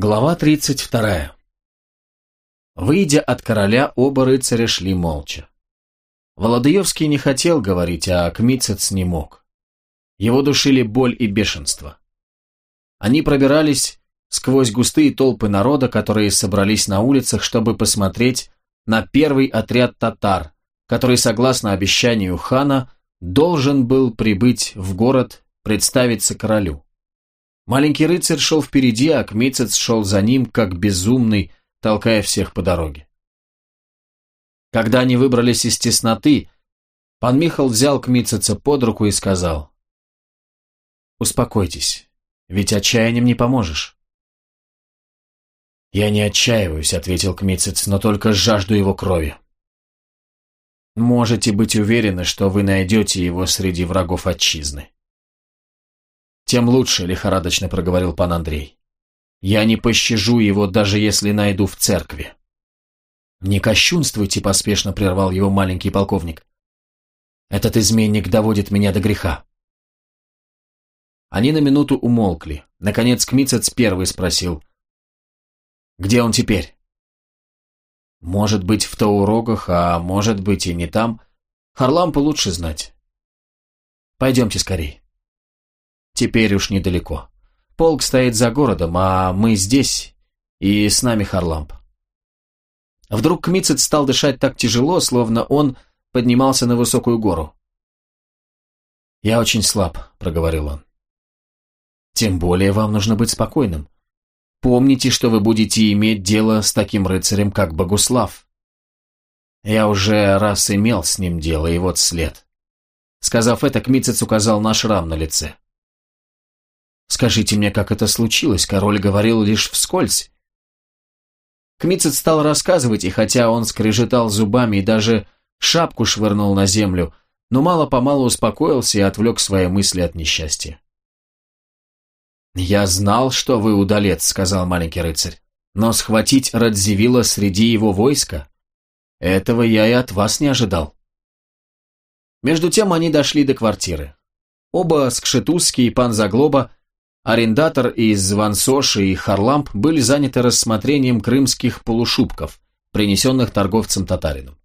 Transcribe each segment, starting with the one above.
Глава 32. Выйдя от короля, оба рыцаря шли молча. Володаевский не хотел говорить, а Кмицец не мог. Его душили боль и бешенство. Они пробирались сквозь густые толпы народа, которые собрались на улицах, чтобы посмотреть на первый отряд татар, который, согласно обещанию хана, должен был прибыть в город представиться королю. Маленький рыцарь шел впереди, а Кмицец шел за ним, как безумный, толкая всех по дороге. Когда они выбрались из тесноты, пан Михал взял Кмицеца под руку и сказал, «Успокойтесь, ведь отчаянием не поможешь». «Я не отчаиваюсь», — ответил Кмицец, — «но только жажду его крови». «Можете быть уверены, что вы найдете его среди врагов отчизны». «Тем лучше», — лихорадочно проговорил пан Андрей. «Я не пощажу его, даже если найду в церкви». «Не кощунствуйте», — поспешно прервал его маленький полковник. «Этот изменник доводит меня до греха». Они на минуту умолкли. Наконец Кмицец первый спросил. «Где он теперь?» «Может быть, в Таурогах, а может быть и не там. Харлампу лучше знать. Пойдемте скорей». Теперь уж недалеко. Полк стоит за городом, а мы здесь, и с нами Харламп. Вдруг Кмицет стал дышать так тяжело, словно он поднимался на высокую гору. «Я очень слаб», — проговорил он. «Тем более вам нужно быть спокойным. Помните, что вы будете иметь дело с таким рыцарем, как Богуслав. Я уже раз имел с ним дело, и вот след». Сказав это, Кмицец указал на шрам на лице. Скажите мне, как это случилось? Король говорил лишь вскользь. Кмицет стал рассказывать, и хотя он скрежетал зубами и даже шапку швырнул на землю, но мало-помалу успокоился и отвлек свои мысли от несчастья. «Я знал, что вы удалец», — сказал маленький рыцарь, «но схватить Радзивилла среди его войска? Этого я и от вас не ожидал». Между тем они дошли до квартиры. Оба, Скшетузский и пан Заглоба, Арендатор из Вансоши и Харламп были заняты рассмотрением крымских полушубков, принесенных торговцем татарином.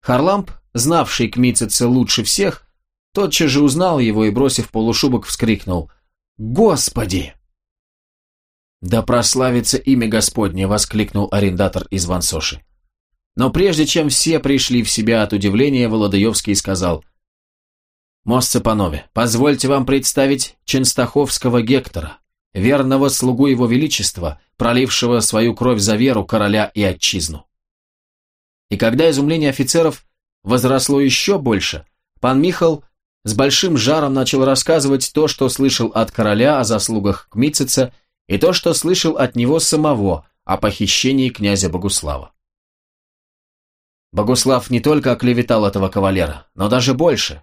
Харламп, знавший Кмицеца лучше всех, тотчас же узнал его и, бросив полушубок, вскрикнул «Господи!» «Да прославится имя Господне!» — воскликнул арендатор из Вансоши. Но прежде чем все пришли в себя от удивления, Володаевский сказал Мосце панове, позвольте вам представить Ченстаховского Гектора, верного слугу его величества, пролившего свою кровь за веру короля и отчизну. И когда изумление офицеров возросло еще больше, пан Михал с большим жаром начал рассказывать то, что слышал от короля о заслугах Кмитцица, и то, что слышал от него самого о похищении князя Богуслава. Богуслав не только оклеветал этого кавалера, но даже больше.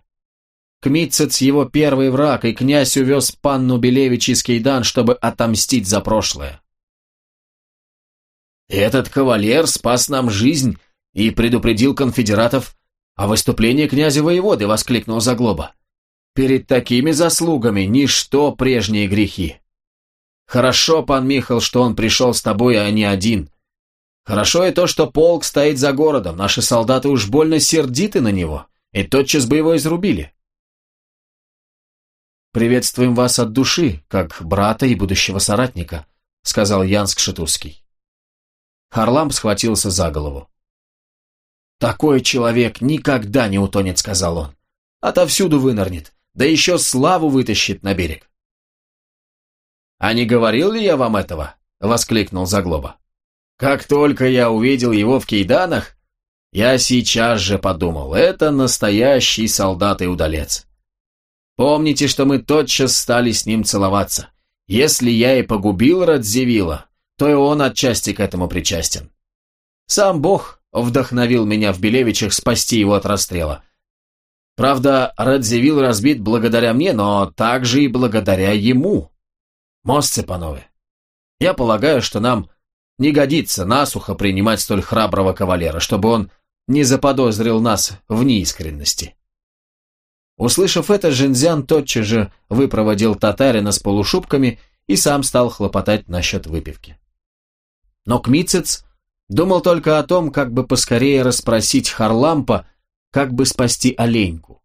Кмитцец его первый враг, и князь увез панну Белевич из Кейдан, чтобы отомстить за прошлое. Этот кавалер спас нам жизнь и предупредил конфедератов о выступлении князя воеводы, воскликнул Заглоба. Перед такими заслугами ничто прежние грехи. Хорошо, пан Михал, что он пришел с тобой, а не один. Хорошо и то, что полк стоит за городом, наши солдаты уж больно сердиты на него, и тотчас бы его изрубили. «Приветствуем вас от души, как брата и будущего соратника», сказал Янск Шатурский. Харламп схватился за голову. «Такой человек никогда не утонет», — сказал он. «Отовсюду вынырнет, да еще славу вытащит на берег». «А не говорил ли я вам этого?» — воскликнул Заглоба. «Как только я увидел его в кейданах, я сейчас же подумал, это настоящий солдат и удалец. Помните, что мы тотчас стали с ним целоваться. Если я и погубил Радзивилла, то и он отчасти к этому причастен. Сам Бог вдохновил меня в Белевичах спасти его от расстрела. Правда, Радзивилл разбит благодаря мне, но также и благодаря ему. Мостцы, панове, я полагаю, что нам не годится насухо принимать столь храброго кавалера, чтобы он не заподозрил нас в неискренности. Услышав это, Жинзян тотчас же выпроводил татарина с полушубками и сам стал хлопотать насчет выпивки. Но Кмицец думал только о том, как бы поскорее расспросить Харлампа, как бы спасти оленьку.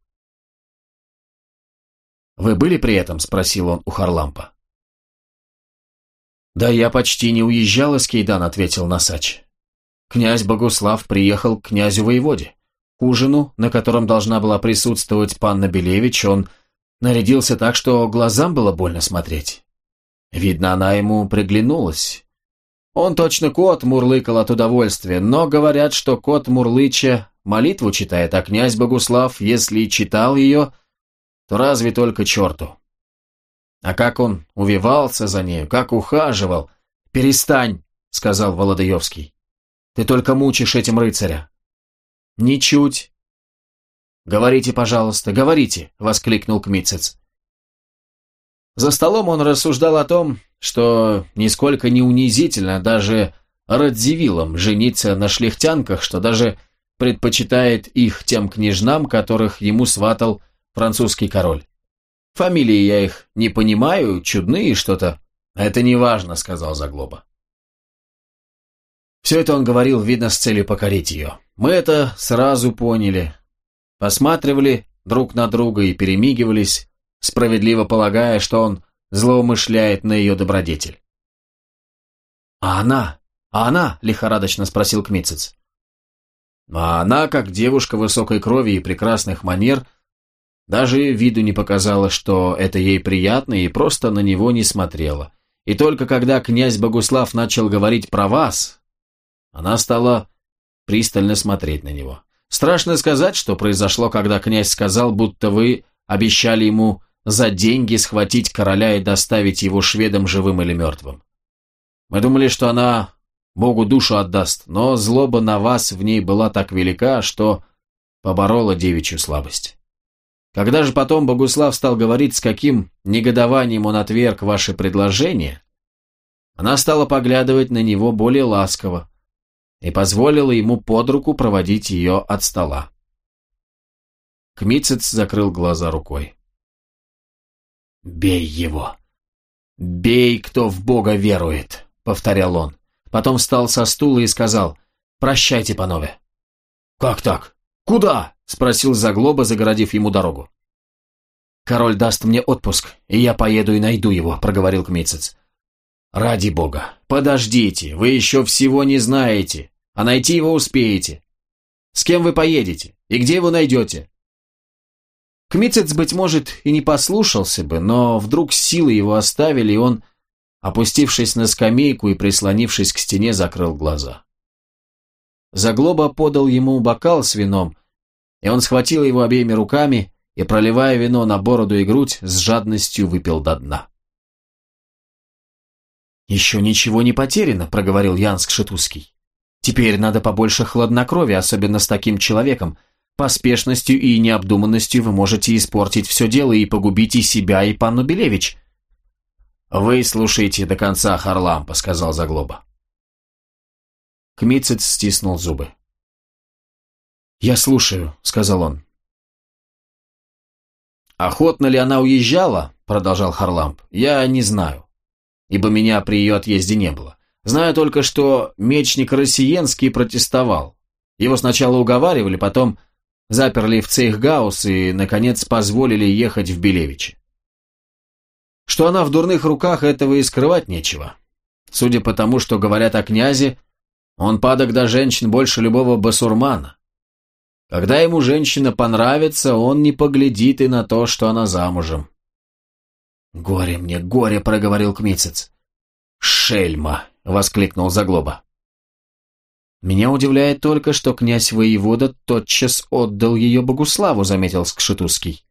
«Вы были при этом?» – спросил он у Харлампа. «Да я почти не уезжал из Кейдан», – ответил Носач. «Князь Богуслав приехал к князю-воеводе. К ужину, на котором должна была присутствовать панна Белевич, он нарядился так, что глазам было больно смотреть. Видно, она ему приглянулась. Он точно кот мурлыкал от удовольствия, но говорят, что кот Мурлыча молитву читает, а князь Богуслав, если и читал ее, то разве только черту. А как он увивался за нею, как ухаживал. «Перестань», — сказал Володаевский. «Ты только мучишь этим рыцаря». «Ничуть». «Говорите, пожалуйста, говорите», — воскликнул Кмицец. За столом он рассуждал о том, что нисколько не унизительно даже Радзивиллам жениться на шляхтянках, что даже предпочитает их тем княжнам, которых ему сватал французский король. Фамилии я их не понимаю, чудные что-то. Это не важно, сказал Заглоба. Все это он говорил, видно, с целью покорить ее. Мы это сразу поняли. Посматривали друг на друга и перемигивались, справедливо полагая, что он злоумышляет на ее добродетель. «А она? А она?» – лихорадочно спросил Кмицец. А она, как девушка высокой крови и прекрасных манер, даже виду не показала, что это ей приятно, и просто на него не смотрела. И только когда князь Богуслав начал говорить про вас, она стала пристально смотреть на него. Страшно сказать, что произошло, когда князь сказал, будто вы обещали ему за деньги схватить короля и доставить его шведам живым или мертвым. Мы думали, что она Богу душу отдаст, но злоба на вас в ней была так велика, что поборола девичью слабость. Когда же потом Богуслав стал говорить, с каким негодованием он отверг ваше предложение, она стала поглядывать на него более ласково и позволила ему под руку проводить ее от стола. Кмицец закрыл глаза рукой. «Бей его! Бей, кто в Бога верует!» — повторял он. Потом встал со стула и сказал «Прощайте, панове». «Как так? Куда?» — спросил Заглоба, загородив ему дорогу. «Король даст мне отпуск, и я поеду и найду его», — проговорил Кмицец. «Ради бога, подождите, вы еще всего не знаете, а найти его успеете. С кем вы поедете и где его найдете?» Кмицец, быть может, и не послушался бы, но вдруг силы его оставили, и он, опустившись на скамейку и прислонившись к стене, закрыл глаза. Заглоба подал ему бокал с вином, и он схватил его обеими руками и, проливая вино на бороду и грудь, с жадностью выпил до дна. «Еще ничего не потеряно», — проговорил Янск Шетузский. «Теперь надо побольше хладнокровия, особенно с таким человеком. Поспешностью и необдуманностью вы можете испортить все дело и погубить и себя, и панну Белевич». «Вы слушайте до конца, Харлампа», — сказал Заглоба. Кмицец стиснул зубы. «Я слушаю», — сказал он. «Охотно ли она уезжала?» – продолжал Харламп. «Я не знаю, ибо меня при ее отъезде не было. Знаю только, что мечник Россиенский протестовал. Его сначала уговаривали, потом заперли в Цейхгаус и, наконец, позволили ехать в Белевичи. Что она в дурных руках, этого и скрывать нечего. Судя по тому, что говорят о князе, он падок до женщин больше любого басурмана. Когда ему женщина понравится, он не поглядит и на то, что она замужем. «Горе мне, горе!» — проговорил Кмицец. «Шельма!» — воскликнул Заглоба. «Меня удивляет только, что князь воевода тотчас отдал ее Богуславу», — заметил Скшетузский.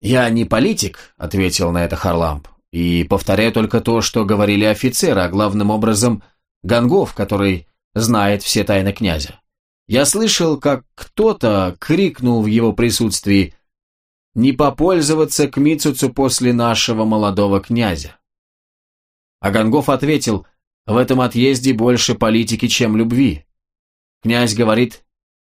«Я не политик», — ответил на это Харламп, «и повторяю только то, что говорили офицеры, а главным образом Гангов, который знает все тайны князя. Я слышал, как кто-то крикнул в его присутствии «Не попользоваться к Мицуцу после нашего молодого князя». А Гангов ответил «В этом отъезде больше политики, чем любви». Князь говорит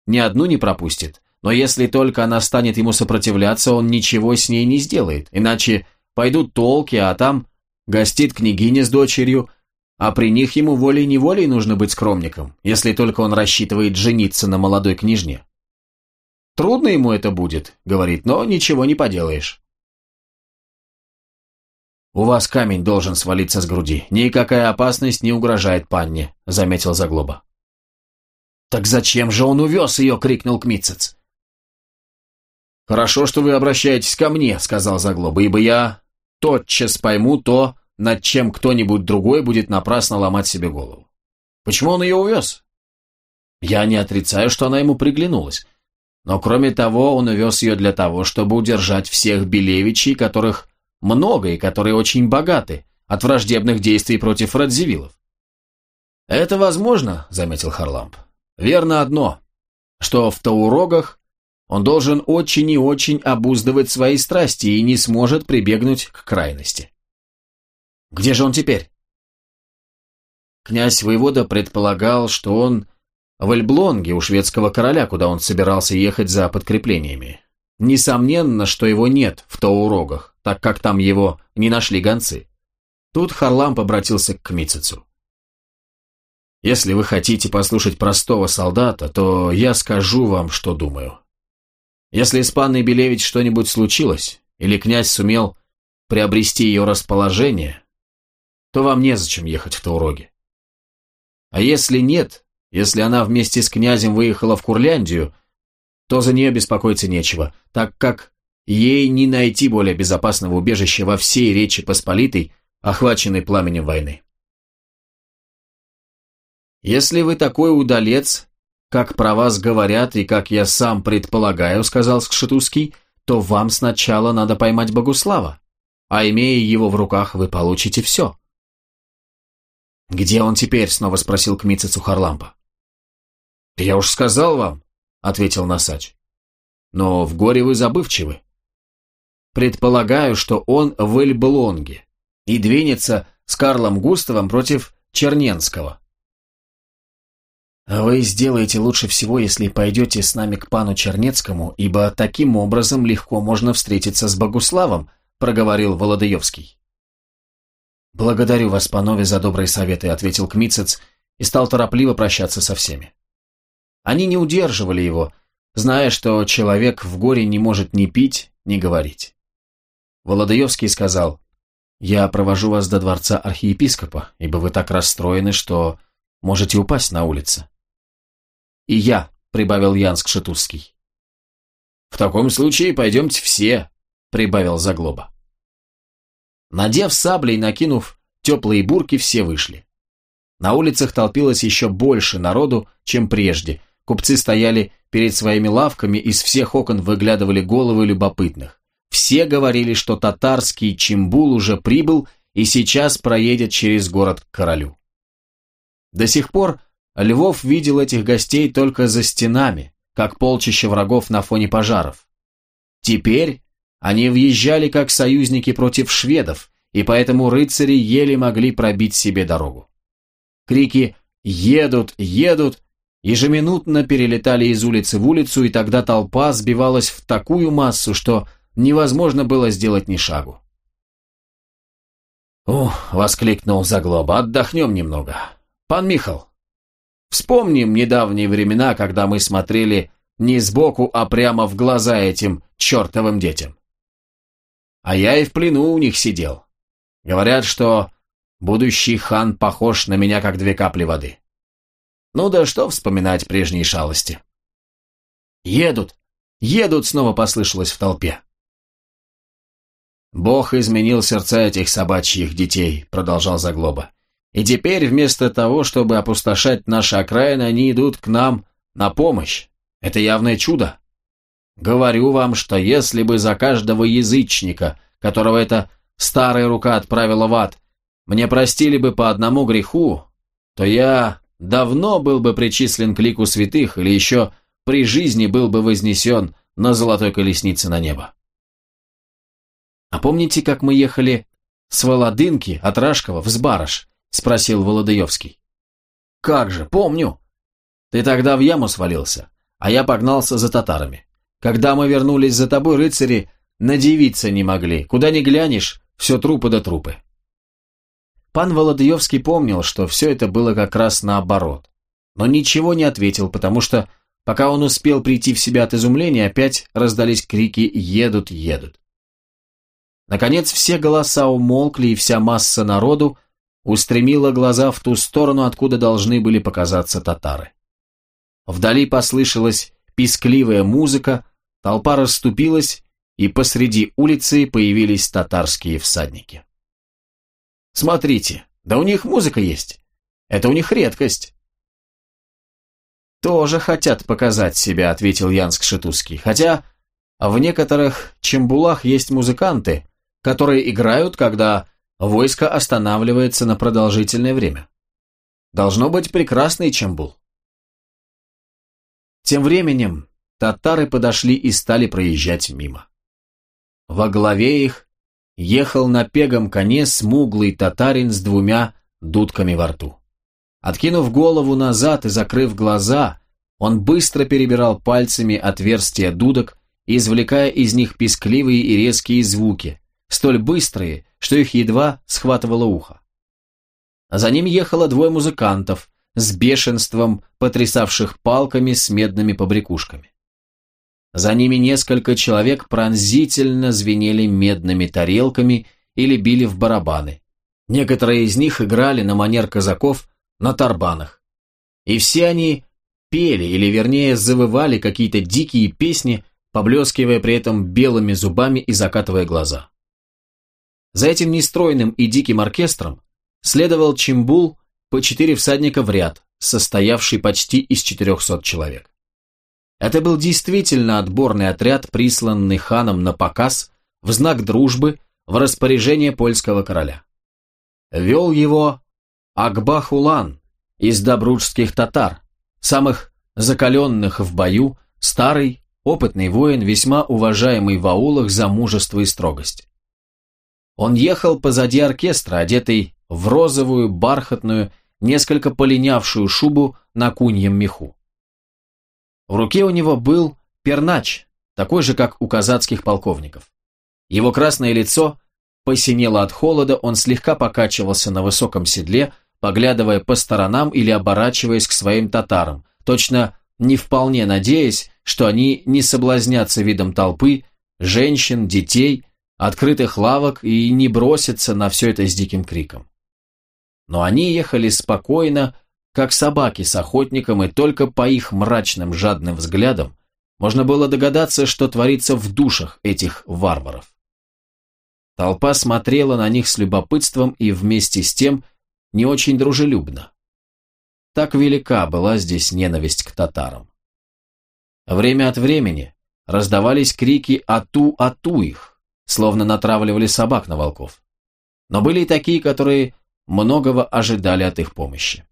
«Ни одну не пропустит, но если только она станет ему сопротивляться, он ничего с ней не сделает, иначе пойдут толки, а там гостит княгиня с дочерью, а при них ему волей-неволей нужно быть скромником, если только он рассчитывает жениться на молодой княжне. Трудно ему это будет, говорит, но ничего не поделаешь. «У вас камень должен свалиться с груди. Никакая опасность не угрожает панне», — заметил Заглоба. «Так зачем же он увез ее?» — крикнул Кмитцец. «Хорошо, что вы обращаетесь ко мне», — сказал Заглоба, «ибо я тотчас пойму то, над чем кто-нибудь другой будет напрасно ломать себе голову. Почему он ее увез? Я не отрицаю, что она ему приглянулась. Но кроме того, он увез ее для того, чтобы удержать всех Белевичей, которых много и которые очень богаты, от враждебных действий против Радзивиллов. «Это возможно», — заметил Харламп. «Верно одно, что в Таурогах он должен очень и очень обуздывать свои страсти и не сможет прибегнуть к крайности». «Где же он теперь?» Князь Воевода предполагал, что он в Эльблонге у шведского короля, куда он собирался ехать за подкреплениями. Несомненно, что его нет в Таурогах, так как там его не нашли гонцы. Тут Харламп обратился к Мицицу. «Если вы хотите послушать простого солдата, то я скажу вам, что думаю. Если с панной Белевич что-нибудь случилось, или князь сумел приобрести ее расположение, то вам незачем ехать в Тауроги. А если нет, если она вместе с князем выехала в Курляндию, то за нее беспокоиться нечего, так как ей не найти более безопасного убежища во всей Речи Посполитой, охваченной пламенем войны. «Если вы такой удалец, как про вас говорят и как я сам предполагаю», сказал Скшетузский, то вам сначала надо поймать Богуслава, а имея его в руках, вы получите все. «Где он теперь?» — снова спросил Кмитцицу Харлампа. «Я уж сказал вам, — ответил Носач. «Но в горе вы забывчивы. Предполагаю, что он в Эльблонге и двинется с Карлом Густавом против Черненского». «Вы сделаете лучше всего, если пойдете с нами к пану Чернецкому, ибо таким образом легко можно встретиться с Богуславом», — проговорил Володаевский. «Благодарю вас, панове, за добрые советы», — ответил Кмицец и стал торопливо прощаться со всеми. Они не удерживали его, зная, что человек в горе не может ни пить, ни говорить. Володаевский сказал, «Я провожу вас до дворца архиепископа, ибо вы так расстроены, что можете упасть на улице». «И я», — прибавил Янск Шатузский. «В таком случае пойдемте все», — прибавил Заглоба. Надев сабли и накинув теплые бурки, все вышли. На улицах толпилось еще больше народу, чем прежде, Купцы стояли перед своими лавками, из всех окон выглядывали головы любопытных. Все говорили, что татарский Чимбул уже прибыл и сейчас проедет через город к королю. До сих пор Львов видел этих гостей только за стенами, как полчища врагов на фоне пожаров. Теперь они въезжали как союзники против шведов, и поэтому рыцари еле могли пробить себе дорогу. Крики «Едут! Едут!» Ежеминутно перелетали из улицы в улицу, и тогда толпа сбивалась в такую массу, что невозможно было сделать ни шагу. «Ух!» — воскликнул Заглоба. «Отдохнем немного. Пан Михал, вспомним недавние времена, когда мы смотрели не сбоку, а прямо в глаза этим чертовым детям. А я и в плену у них сидел. Говорят, что будущий хан похож на меня, как две капли воды. Ну да что вспоминать прежние шалости. «Едут! Едут!» снова послышалось в толпе. «Бог изменил сердца этих собачьих детей», — продолжал Заглоба. «И теперь вместо того, чтобы опустошать наши окраины, они идут к нам на помощь. Это явное чудо. Говорю вам, что если бы за каждого язычника, которого эта старая рука отправила в ад, мне простили бы по одному греху, то я давно был бы причислен к лику святых или еще при жизни был бы вознесен на золотой колеснице на небо. «А помните, как мы ехали с Володынки от Рашкова в Сбарыш?» – спросил Володаевский. «Как же, помню. Ты тогда в яму свалился, а я погнался за татарами. Когда мы вернулись за тобой, рыцари надевиться не могли. Куда ни глянешь, все трупы да трупы. Пан Володоевский помнил, что все это было как раз наоборот, но ничего не ответил, потому что, пока он успел прийти в себя от изумления, опять раздались крики «Едут, едут!». Наконец все голоса умолкли, и вся масса народу устремила глаза в ту сторону, откуда должны были показаться татары. Вдали послышалась пискливая музыка, толпа расступилась, и посреди улицы появились татарские всадники. Смотрите, да у них музыка есть. Это у них редкость. Тоже хотят показать себя, ответил Ян Скшетузский. Хотя в некоторых чембулах есть музыканты, которые играют, когда войско останавливается на продолжительное время. Должно быть прекрасный чембул. Тем временем татары подошли и стали проезжать мимо. Во главе их ехал на пегом коне смуглый татарин с двумя дудками во рту. Откинув голову назад и закрыв глаза, он быстро перебирал пальцами отверстия дудок, извлекая из них пескливые и резкие звуки, столь быстрые, что их едва схватывало ухо. За ним ехало двое музыкантов, с бешенством потрясавших палками с медными побрякушками. За ними несколько человек пронзительно звенели медными тарелками или били в барабаны. Некоторые из них играли на манер казаков на тарбанах. И все они пели, или вернее завывали какие-то дикие песни, поблескивая при этом белыми зубами и закатывая глаза. За этим нестройным и диким оркестром следовал чимбул по четыре всадника в ряд, состоявший почти из четырехсот человек. Это был действительно отборный отряд, присланный ханом на показ, в знак дружбы, в распоряжение польского короля. Вел его Акбахулан из добруджских татар, самых закаленных в бою, старый, опытный воин, весьма уважаемый в аулах за мужество и строгость. Он ехал позади оркестра, одетый в розовую, бархатную, несколько полинявшую шубу на куньем меху. В руке у него был пернач, такой же, как у казацких полковников. Его красное лицо посинело от холода, он слегка покачивался на высоком седле, поглядывая по сторонам или оборачиваясь к своим татарам, точно не вполне надеясь, что они не соблазнятся видом толпы, женщин, детей, открытых лавок и не бросятся на все это с диким криком. Но они ехали спокойно, как собаки с охотником, и только по их мрачным жадным взглядам можно было догадаться, что творится в душах этих варваров. Толпа смотрела на них с любопытством и вместе с тем не очень дружелюбно. Так велика была здесь ненависть к татарам. Время от времени раздавались крики «Ату-ату их!», словно натравливали собак на волков. Но были и такие, которые многого ожидали от их помощи.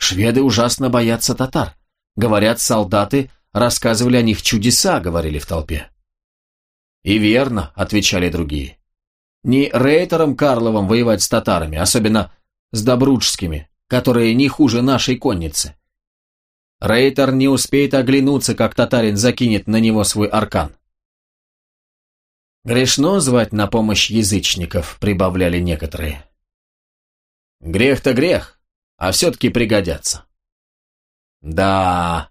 Шведы ужасно боятся татар. Говорят, солдаты рассказывали о них чудеса, говорили в толпе. И верно, отвечали другие. Не рейтером Карловым воевать с татарами, особенно с добруджскими, которые не хуже нашей конницы. Рейтер не успеет оглянуться, как татарин закинет на него свой аркан. Грешно звать на помощь язычников, прибавляли некоторые. Грех-то грех, а все-таки пригодятся. Да,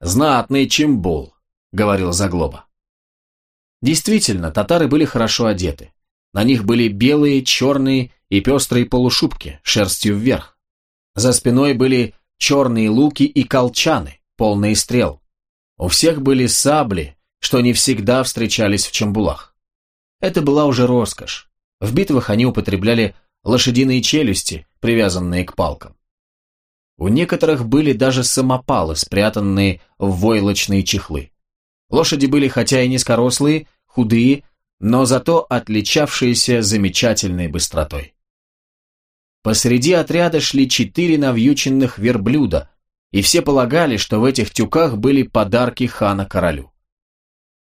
знатный чимбул, говорил Заглоба. Действительно, татары были хорошо одеты. На них были белые, черные и пестрые полушубки, шерстью вверх. За спиной были черные луки и колчаны, полные стрел. У всех были сабли, что не всегда встречались в чембулах. Это была уже роскошь. В битвах они употребляли лошадиные челюсти, привязанные к палкам. У некоторых были даже самопалы, спрятанные в войлочные чехлы. Лошади были хотя и низкорослые, худые, но зато отличавшиеся замечательной быстротой. Посреди отряда шли четыре навьюченных верблюда, и все полагали, что в этих тюках были подарки хана королю.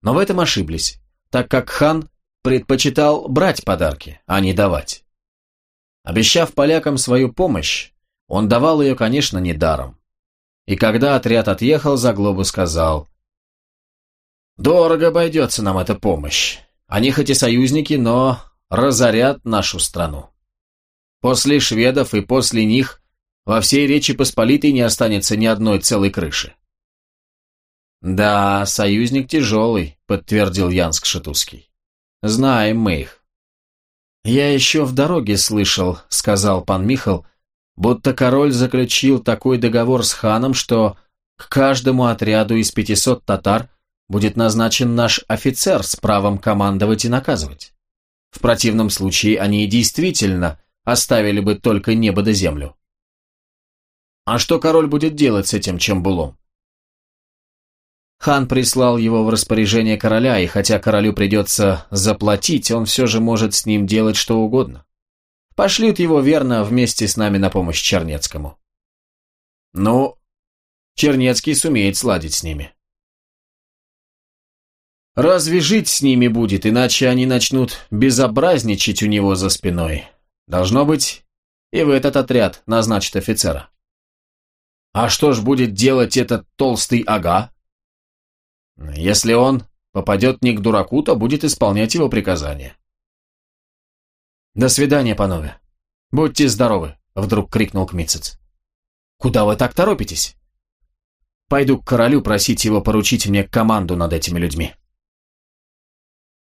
Но в этом ошиблись, так как хан предпочитал брать подарки, а не давать. Обещав полякам свою помощь, он давал ее, конечно, не даром. И когда отряд отъехал, Заглобу сказал, «Дорого обойдется нам эта помощь. Они хоть и союзники, но разорят нашу страну. После шведов и после них во всей Речи Посполитой не останется ни одной целой крыши. «Да, союзник тяжелый», — подтвердил Янск Шатузский. «Знаем мы их». «Я еще в дороге слышал», — сказал пан Михал, «будто король заключил такой договор с ханом, что к каждому отряду из пятисот татар будет назначен наш офицер с правом командовать и наказывать. В противном случае они действительно оставили бы только небо да землю. А что король будет делать с этим Чембулом? Хан прислал его в распоряжение короля, и хотя королю придется заплатить, он все же может с ним делать что угодно. Пошлют его верно вместе с нами на помощь Чернецкому. Ну, Чернецкий сумеет сладить с ними. Разве жить с ними будет, иначе они начнут безобразничать у него за спиной. Должно быть, и в этот отряд назначат офицера. А что ж будет делать этот толстый ага? Если он попадет не к дураку, то будет исполнять его приказания. «До свидания, панове. Будьте здоровы», — вдруг крикнул Кмицец. «Куда вы так торопитесь?» «Пойду к королю просить его поручить мне команду над этими людьми».